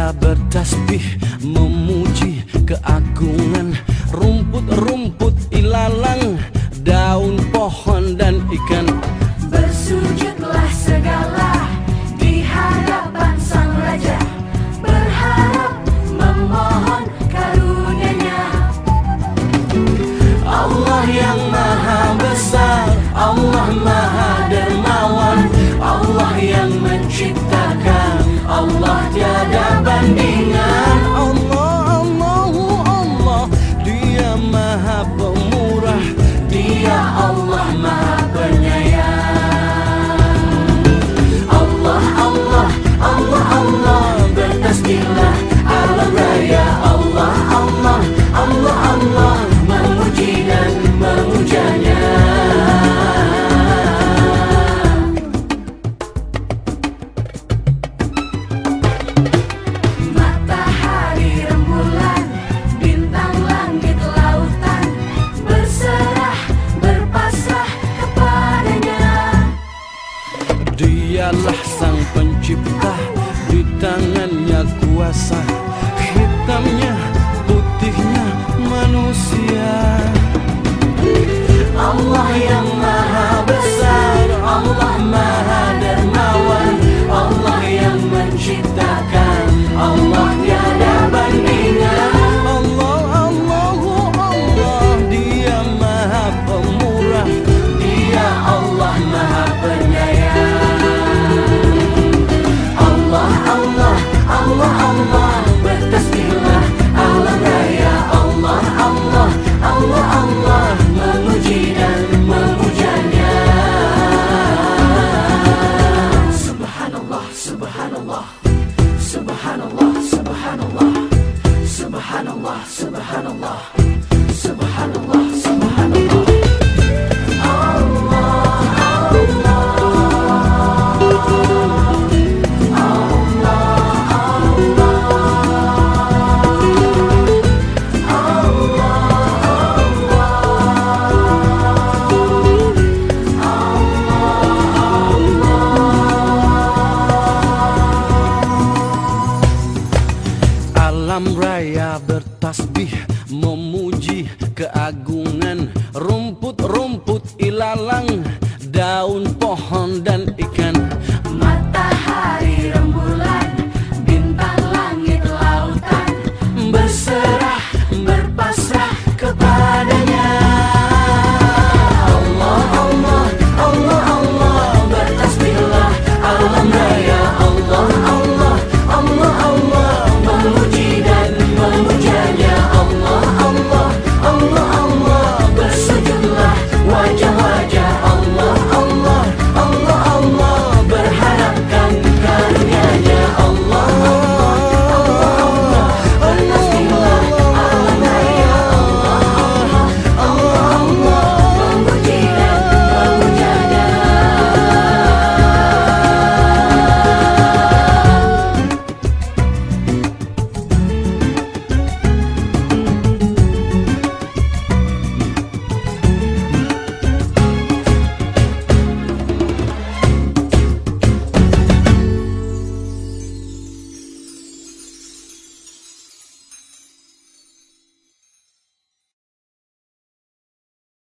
Mereka bertasbih memuji keagungan. Rumput-rumput ilalang cipta di tangannya kuasa. Allah Allah bertasbihlah. Alam raya Allah Allah Allah Allah memuji dan memujanya. Subhanallah Subhanallah Subhanallah Subhanallah Subhanallah Subhanallah Subhanallah Subhanallah bertasbih memuji keagungan. Rumput-rumput ilalang daun pohon dan ikan.